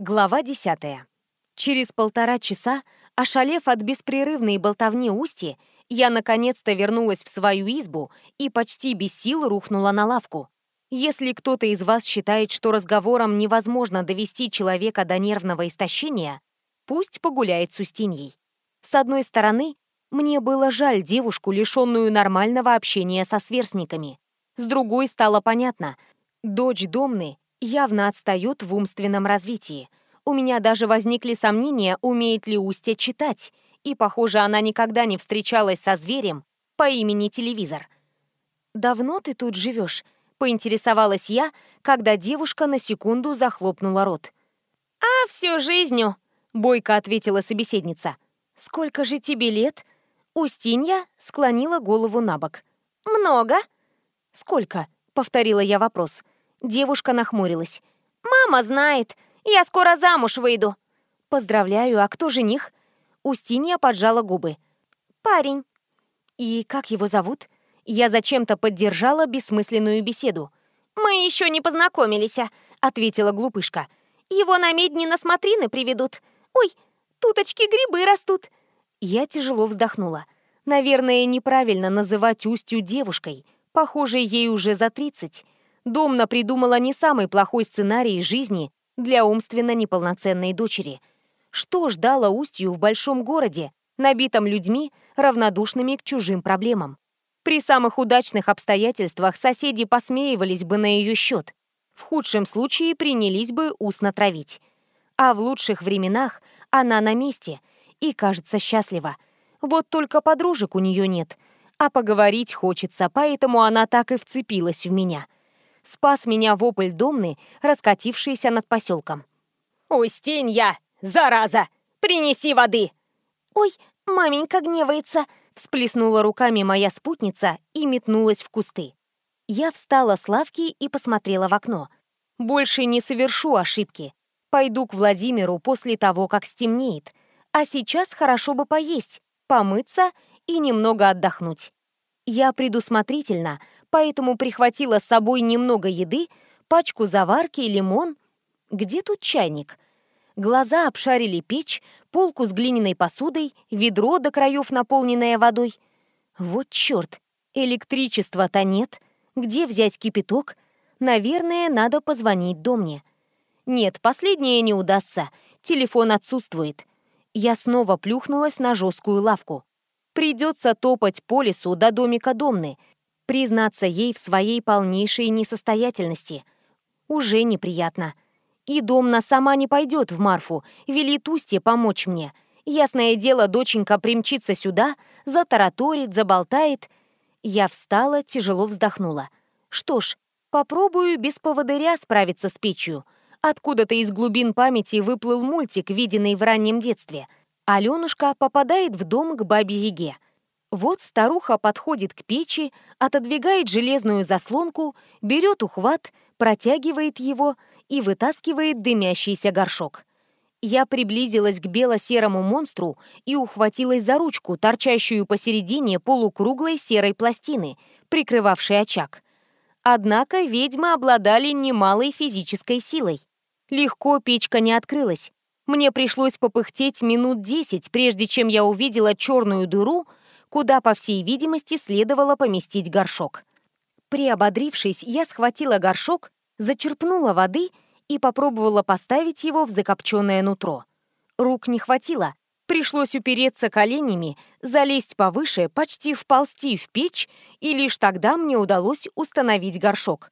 Глава 10. Через полтора часа, ошалев от беспрерывной болтовни Усти, я наконец-то вернулась в свою избу и почти без сил рухнула на лавку. Если кто-то из вас считает, что разговором невозможно довести человека до нервного истощения, пусть погуляет с Устиньей. С одной стороны, мне было жаль девушку, лишенную нормального общения со сверстниками. С другой стало понятно, дочь Домны явно отстает в умственном развитии. У меня даже возникли сомнения, умеет ли Устья читать, и, похоже, она никогда не встречалась со зверем по имени Телевизор. «Давно ты тут живешь?» — поинтересовалась я, когда девушка на секунду захлопнула рот. «А, всю жизнью!» — бойко ответила собеседница. «Сколько же тебе лет?» Устинья склонила голову на бок. «Много». «Сколько?» — повторила я вопрос. Девушка нахмурилась. «Мама знает. Я скоро замуж выйду». «Поздравляю, а кто жених?» Устинья поджала губы. «Парень». «И как его зовут?» Я зачем-то поддержала бессмысленную беседу. «Мы еще не познакомились», — ответила глупышка. «Его на медни на смотрины приведут. Ой, туточки грибы растут». Я тяжело вздохнула. Наверное, неправильно называть Устью девушкой. Похоже, ей уже за тридцать. Домна придумала не самый плохой сценарий жизни для умственно неполноценной дочери. Что ждало Устью в большом городе, набитом людьми, равнодушными к чужим проблемам? При самых удачных обстоятельствах соседи посмеивались бы на ее счет. В худшем случае принялись бы устно травить. А в лучших временах она на месте и, кажется, счастлива. Вот только подружек у нее нет. А поговорить хочется, поэтому она так и вцепилась в меня спас меня вопль домны, раскатившийся над поселком. «Устинья, зараза! Принеси воды!» «Ой, маменька гневается!» всплеснула руками моя спутница и метнулась в кусты. Я встала с лавки и посмотрела в окно. Больше не совершу ошибки. Пойду к Владимиру после того, как стемнеет. А сейчас хорошо бы поесть, помыться и немного отдохнуть. Я предусмотрительно поэтому прихватила с собой немного еды, пачку заварки, лимон. Где тут чайник? Глаза обшарили печь, полку с глиняной посудой, ведро до краев, наполненное водой. Вот черт, электричества-то нет. Где взять кипяток? Наверное, надо позвонить Домне. Нет, последнее не удастся. Телефон отсутствует. Я снова плюхнулась на жесткую лавку. Придется топать по лесу до домика Домны — Признаться ей в своей полнейшей несостоятельности. Уже неприятно. И Домна сама не пойдет в Марфу, велит Устье помочь мне. Ясное дело, доченька примчится сюда, затараторит, заболтает. Я встала, тяжело вздохнула. Что ж, попробую без поводыря справиться с печью. Откуда-то из глубин памяти выплыл мультик, виденный в раннем детстве. Аленушка попадает в дом к бабе-яге. Вот старуха подходит к печи, отодвигает железную заслонку, берет ухват, протягивает его и вытаскивает дымящийся горшок. Я приблизилась к бело-серому монстру и ухватилась за ручку, торчащую посередине полукруглой серой пластины, прикрывавшей очаг. Однако ведьмы обладали немалой физической силой. Легко печка не открылась. Мне пришлось попыхтеть минут десять, прежде чем я увидела черную дыру — куда, по всей видимости, следовало поместить горшок. Приободрившись, я схватила горшок, зачерпнула воды и попробовала поставить его в закопченное нутро. Рук не хватило, пришлось упереться коленями, залезть повыше, почти вползти в печь, и лишь тогда мне удалось установить горшок.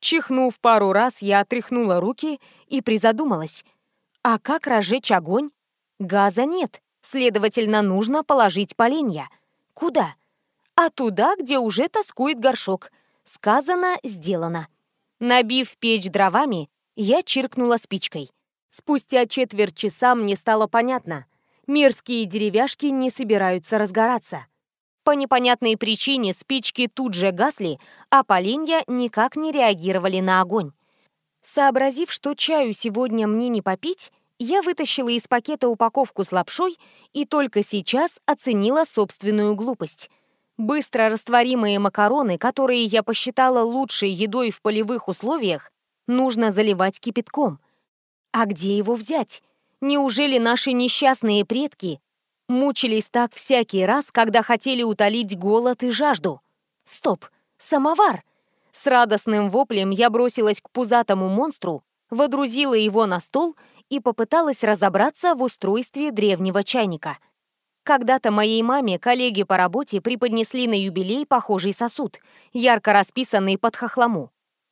Чихнув пару раз, я отряхнула руки и призадумалась. А как разжечь огонь? Газа нет, следовательно, нужно положить поленья — Куда? А туда, где уже тоскует горшок. Сказано, сделано. Набив печь дровами, я чиркнула спичкой. Спустя четверть часа мне стало понятно. Мерзкие деревяшки не собираются разгораться. По непонятной причине спички тут же гасли, а поленья никак не реагировали на огонь. Сообразив, что чаю сегодня мне не попить, я вытащила из пакета упаковку с лапшой и только сейчас оценила собственную глупость. Быстро растворимые макароны, которые я посчитала лучшей едой в полевых условиях, нужно заливать кипятком. А где его взять? Неужели наши несчастные предки мучились так всякий раз, когда хотели утолить голод и жажду? Стоп! Самовар! С радостным воплем я бросилась к пузатому монстру, водрузила его на стол и попыталась разобраться в устройстве древнего чайника. Когда-то моей маме коллеги по работе преподнесли на юбилей похожий сосуд, ярко расписанный под хохлому.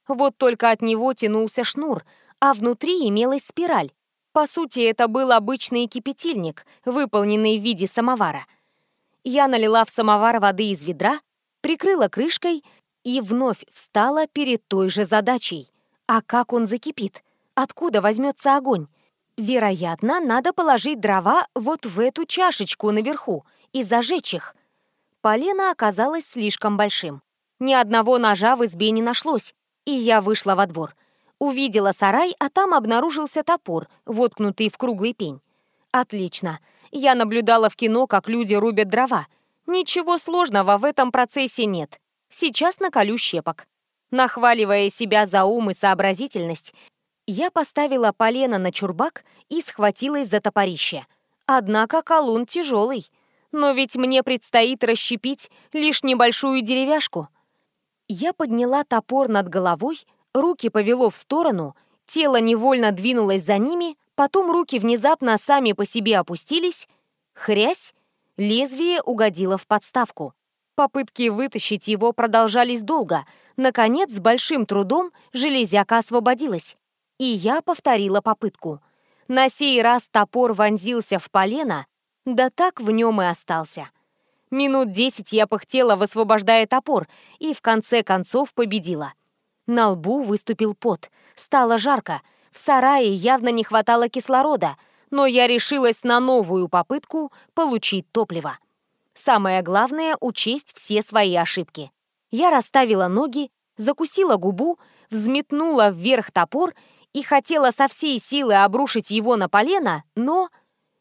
Вот только от него тянулся шнур, а внутри имелась спираль. По сути, это был обычный кипятильник, выполненный в виде самовара. Я налила в самовар воды из ведра, прикрыла крышкой и вновь встала перед той же задачей. А как он закипит? Откуда возьмется огонь? Вероятно, надо положить дрова вот в эту чашечку наверху и зажечь их. Полено оказалось слишком большим. Ни одного ножа в избе не нашлось, и я вышла во двор. Увидела сарай, а там обнаружился топор, воткнутый в круглый пень. Отлично. Я наблюдала в кино, как люди рубят дрова. Ничего сложного в этом процессе нет. Сейчас наколю щепок. Нахваливая себя за ум и сообразительность, я поставила полено на чурбак и схватилась за топорище. Однако колун тяжелый. Но ведь мне предстоит расщепить лишь небольшую деревяшку. Я подняла топор над головой, руки повело в сторону, тело невольно двинулось за ними, потом руки внезапно сами по себе опустились. Хрясь, лезвие угодило в подставку. Попытки вытащить его продолжались долго. Наконец, с большим трудом, железяка освободилась. И я повторила попытку. На сей раз топор вонзился в полено, да так в нем и остался. Минут десять я пыхтела, высвобождая топор, и в конце концов победила. На лбу выступил пот. Стало жарко. В сарае явно не хватало кислорода, но я решилась на новую попытку получить топливо. Самое главное — учесть все свои ошибки. Я расставила ноги, закусила губу, взметнула вверх топор и хотела со всей силы обрушить его на полено, но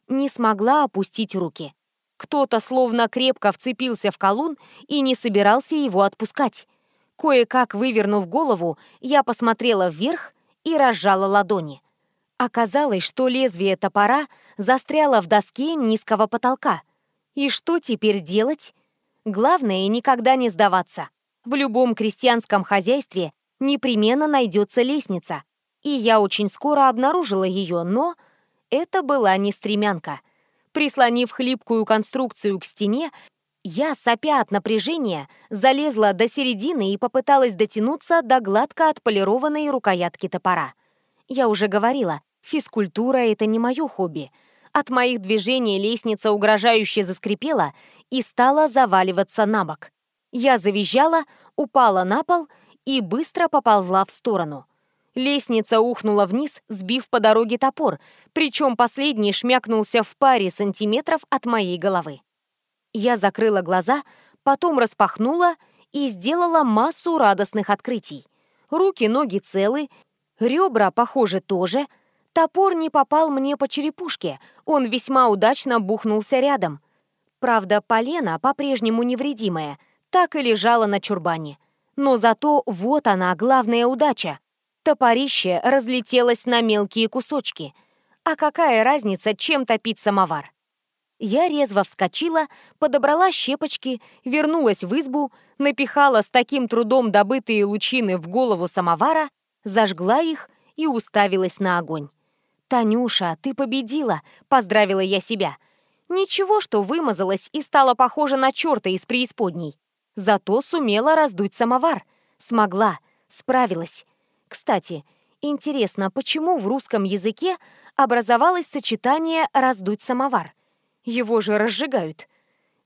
не смогла опустить руки. Кто-то словно крепко вцепился в колун и не собирался его отпускать. Кое-как вывернув голову, я посмотрела вверх и разжала ладони. Оказалось, что лезвие топора застряло в доске низкого потолка. И что теперь делать? Главное, никогда не сдаваться. В любом крестьянском хозяйстве непременно найдется лестница. И я очень скоро обнаружила ее, но это была не стремянка. Прислонив хлипкую конструкцию к стене, я, сопя от напряжения, залезла до середины и попыталась дотянуться до гладко отполированной рукоятки топора. Я уже говорила, физкультура — это не мое хобби. От моих движений лестница угрожающе заскрипела и стала заваливаться на бок. Я завизжала, упала на пол и быстро поползла в сторону. Лестница ухнула вниз, сбив по дороге топор, причем последний шмякнулся в паре сантиметров от моей головы. Я закрыла глаза, потом распахнула и сделала массу радостных открытий. Руки, ноги целы, ребра, похоже, тоже. Топор не попал мне по черепушке, он весьма удачно бухнулся рядом. Правда, полена, по-прежнему невредимая, так и лежала на чурбане. Но зато вот она, главная удача. Топорище разлетелось на мелкие кусочки. А какая разница, чем топить самовар? Я резво вскочила, подобрала щепочки, вернулась в избу, напихала с таким трудом добытые лучины в голову самовара, зажгла их и уставилась на огонь. «Танюша, ты победила!» — поздравила я себя. Ничего, что вымазалась и стала похожа на черта из преисподней. Зато сумела раздуть самовар. Смогла, справилась. Кстати, интересно, почему в русском языке образовалось сочетание «раздуть самовар»? Его же разжигают.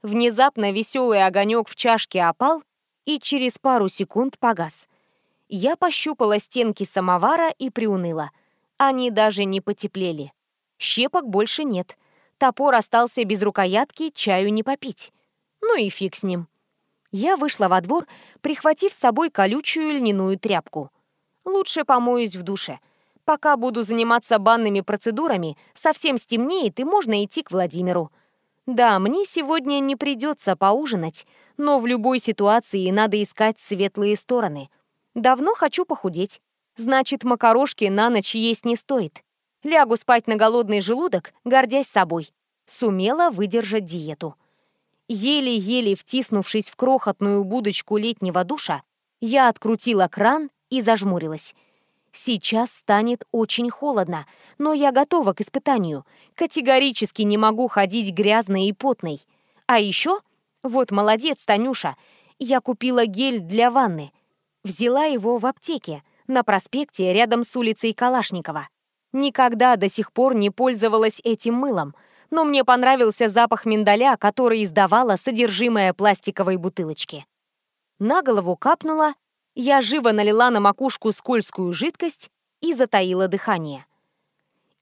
Внезапно веселый огонек в чашке опал и через пару секунд погас. Я пощупала стенки самовара и приуныла. Они даже не потеплели. Щепок больше нет. Топор остался без рукоятки, чаю не попить. Ну и фиг с ним. Я вышла во двор, прихватив с собой колючую льняную тряпку. Лучше помоюсь в душе. Пока буду заниматься банными процедурами, совсем стемнеет и можно идти к Владимиру. Да, мне сегодня не придется поужинать, но в любой ситуации надо искать светлые стороны. Давно хочу похудеть. Значит, макарошки на ночь есть не стоит. Лягу спать на голодный желудок, гордясь собой. Сумела выдержать диету. Еле-еле втиснувшись в крохотную будочку летнего душа, я открутила кран и зажмурилась. Сейчас станет очень холодно, но я готова к испытанию. Категорически не могу ходить грязной и потной. А еще, вот молодец, Танюша, я купила гель для ванны. Взяла его в аптеке, на проспекте рядом с улицей Калашникова. Никогда до сих пор не пользовалась этим мылом, но мне понравился запах миндаля, который издавала содержимое пластиковой бутылочки. На голову капнула, я живо налила на макушку скользкую жидкость и затаила дыхание.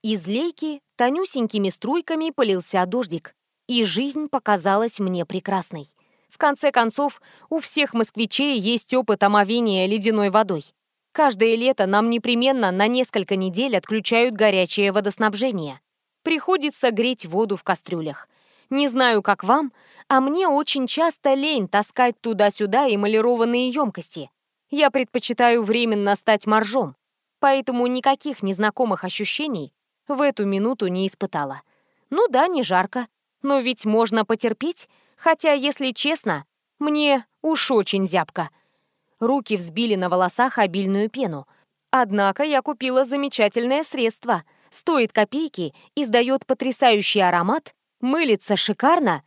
Из лейки тонюсенькими струйками полился дождик, и жизнь показалась мне прекрасной. В конце концов, у всех москвичей есть опыт омовения ледяной водой. Каждое лето нам непременно на несколько недель отключают горячее водоснабжение. Приходится греть воду в кастрюлях. Не знаю, как вам, а мне очень часто лень таскать туда-сюда эмалированные емкости. Я предпочитаю временно стать моржом, поэтому никаких незнакомых ощущений в эту минуту не испытала. Ну да, не жарко, но ведь можно потерпеть, хотя, если честно, мне уж очень зябко. Руки взбили на волосах обильную пену. Однако я купила замечательное средство. Стоит копейки, издает потрясающий аромат, мылится шикарно.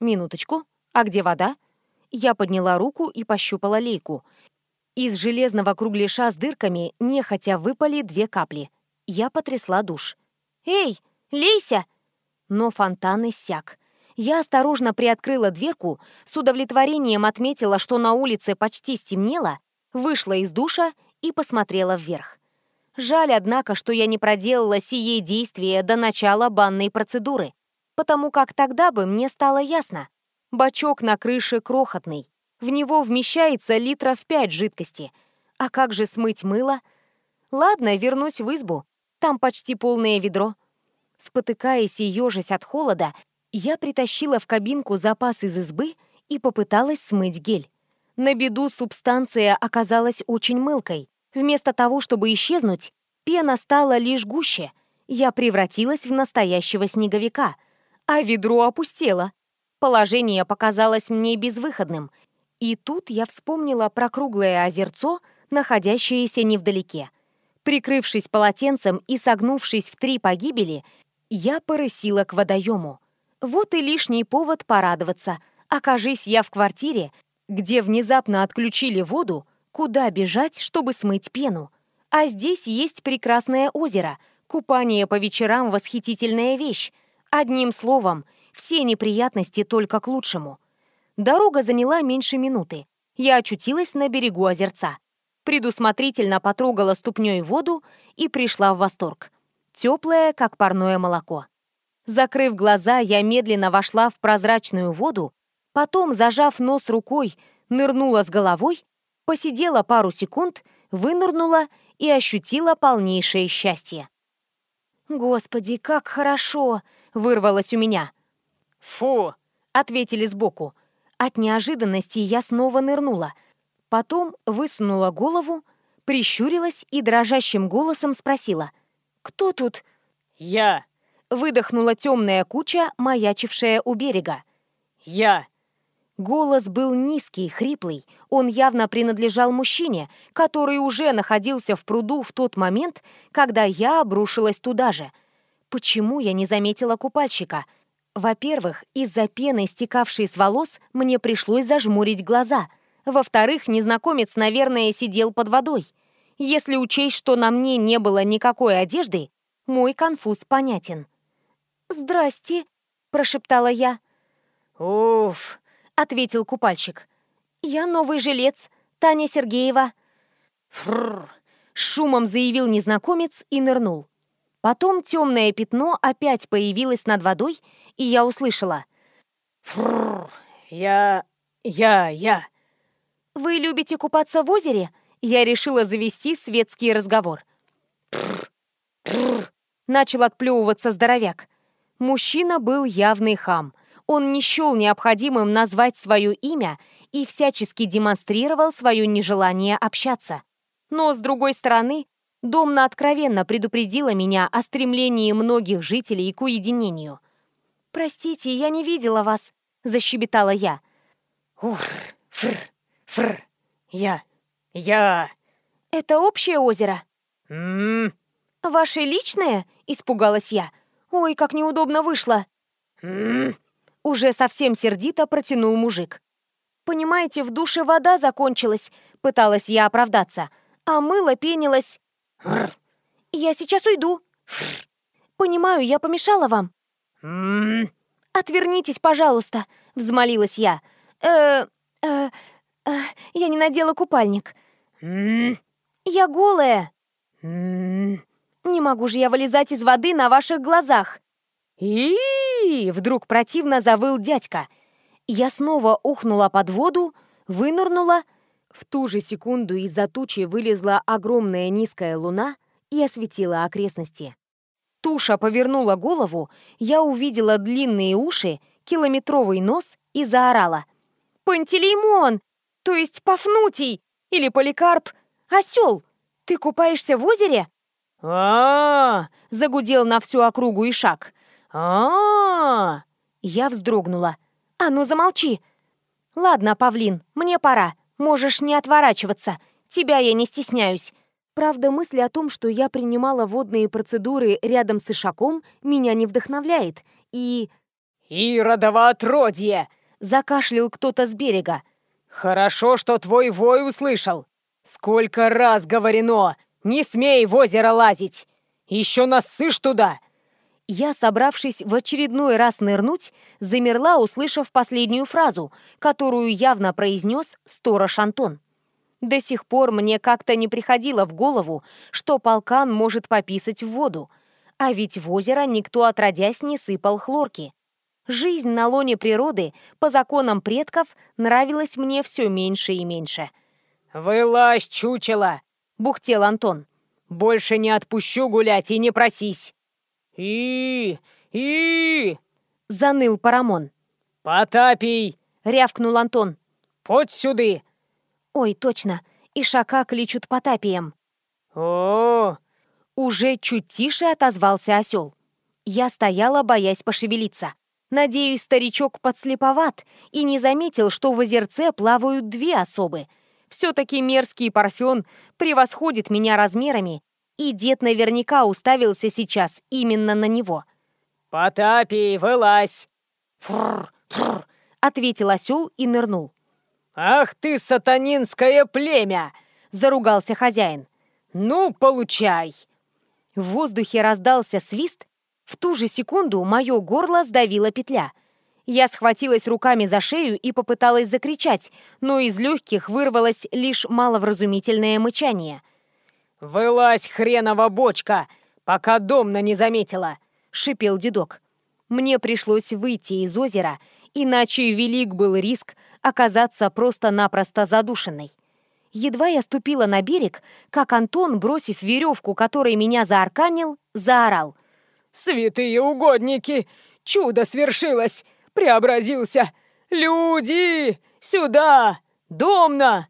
Минуточку, а где вода? Я подняла руку и пощупала лейку. Из железного кругляша с дырками нехотя выпали две капли. Я потрясла душ. «Эй, лейся!» Но фонтан иссяк. Я осторожно приоткрыла дверку, с удовлетворением отметила, что на улице почти стемнело, вышла из душа и посмотрела вверх. Жаль, однако, что я не проделала сие действие до начала банной процедуры, потому как тогда бы мне стало ясно. Бачок на крыше крохотный, в него вмещается литров пять жидкости. А как же смыть мыло? Ладно, вернусь в избу, там почти полное ведро. Спотыкаясь и ежась от холода, я притащила в кабинку запас из избы и попыталась смыть гель. На беду субстанция оказалась очень мылкой. Вместо того, чтобы исчезнуть, пена стала лишь гуще. Я превратилась в настоящего снеговика, а ведро опустело. Положение показалось мне безвыходным. И тут я вспомнила про круглое озерцо, находящееся невдалеке. Прикрывшись полотенцем и согнувшись в три погибели, я порысила к водоему. Вот и лишний повод порадоваться. Окажись я в квартире, где внезапно отключили воду, куда бежать, чтобы смыть пену? А здесь есть прекрасное озеро. Купание по вечерам – восхитительная вещь. Одним словом, все неприятности только к лучшему. Дорога заняла меньше минуты. Я очутилась на берегу озерца. Предусмотрительно потрогала ступней воду и пришла в восторг. Теплое, как парное молоко. Закрыв глаза, я медленно вошла в прозрачную воду, потом, зажав нос рукой, нырнула с головой, посидела пару секунд, вынырнула и ощутила полнейшее счастье. «Господи, как хорошо!» — вырвалось у меня. «Фу!» — ответили сбоку. От неожиданности я снова нырнула. Потом высунула голову, прищурилась и дрожащим голосом спросила. «Кто тут?» «Я!» выдохнула темная куча, маячившая у берега. «Я!» Голос был низкий, хриплый. Он явно принадлежал мужчине, который уже находился в пруду в тот момент, когда я обрушилась туда же. Почему я не заметила купальщика? Во-первых, из-за пены, стекавшей с волос, мне пришлось зажмурить глаза. Во-вторых, незнакомец, наверное, сидел под водой. Если учесть, что на мне не было никакой одежды, мой конфуз понятен. «Здрасте», — прошептала я. «Уф», — ответил купальщик. «Я новый жилец, Таня Сергеева». «Фрррр», — шумом заявил незнакомец и нырнул. Потом темное пятно опять появилось над водой, и я услышала. «Фрррр, я... я... я...» «Вы любите купаться в озере?» Я решила завести светский разговор. Начал отплевываться здоровяк. Мужчина был явный хам. Он не счел необходимым назвать свое имя и всячески демонстрировал свое нежелание общаться. Но, с другой стороны, Домна откровенно предупредила меня о стремлении многих жителей к уединению. «Простите, я не видела вас», — защебетала я. Ур, фр, фр, я, я. «Это общее озеро?» М, «Ваше личное?» — испугалась я. «Ой, как неудобно вышло!» м, Уже совсем сердито протянул мужик. «Понимаете, в душе вода закончилась», — пыталась я оправдаться. «А мыло пенилось. Я сейчас уйду». «Понимаю, я помешала вам». «Отвернитесь, пожалуйста», — взмолилась я. «Э, э, э, я не надела купальник. Я голая. Не могу же я вылезать из воды на ваших глазах». И Вдруг противно завыл дядька. Я снова ухнула под воду, вынырнула. В ту же секунду из-за тучи вылезла огромная низкая луна и осветила окрестности. Туша повернула голову, я увидела длинные уши, километровый нос и заорала. «Пантелеймон! То есть Пафнутий! Или Поликарп! Осел! Ты купаешься в озере?» а, Загудел на всю округу Ишак. а, Я вздрогнула. «А ну замолчи!» «Ладно, павлин, мне пора. Можешь не отворачиваться. Тебя я не стесняюсь». Правда, мысль о том, что я принимала водные процедуры рядом с Ишаком, меня не вдохновляет. И... Иродово отродье! Закашлял кто-то с берега. Хорошо, что твой вой услышал. Сколько раз говорено, не смей в озеро лазить. Еще насышь туда. Я, собравшись в очередной раз нырнуть, замерла, услышав последнюю фразу, которую явно произнес сторож Антон. До сих пор мне как-то не приходило в голову, что полкан может пописать в воду. А ведь в озеро никто отродясь не сыпал хлорки. Жизнь на лоне природы, по законам предков, нравилась мне все меньше и меньше. Вылазь, чучело! Бухтел Антон. Больше не отпущу гулять и не просись. И, и, Заныл Парамон. Потапий, Рявкнул Антон. подь сюды. Ой, точно, Ишака кличут Потапием. О, Уже чуть тише отозвался осел. Я стояла, боясь пошевелиться. Надеюсь, старичок подслеповат и не заметил, что в озерце плавают две особы. Все-таки мерзкий парфен превосходит меня размерами, и дед наверняка уставился сейчас именно на него. Потапий, вылазь. Фрр, фрр. Ответил осел и нырнул. Ах ты, сатанинское племя! Заругался хозяин. Ну, получай. В воздухе раздался свист. В ту же секунду мое горло сдавила петля. Я схватилась руками за шею и попыталась закричать, но из легких вырвалось лишь маловразумительное мычание. Вылазь, хренова бочка, пока домна не заметила. — шипел дедок. Мне пришлось выйти из озера, иначе велик был риск оказаться просто-напросто задушенной. Едва я ступила на берег, как Антон, бросив веревку, которой меня заарканил, заорал. Святые угодники! Чудо свершилось! Преобразился! Люди! Сюда! Домна!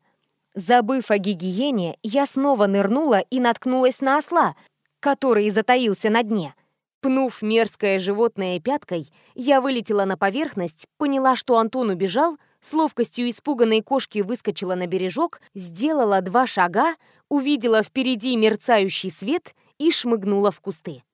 Забыв о гигиене, я снова нырнула и наткнулась на осла, который затаился на дне. Пнув мерзкое животное пяткой, я вылетела на поверхность, поняла, что Антон убежал, с ловкостью испуганной кошки выскочила на бережок, сделала два шага, увидела впереди мерцающий свет и шмыгнула в кусты.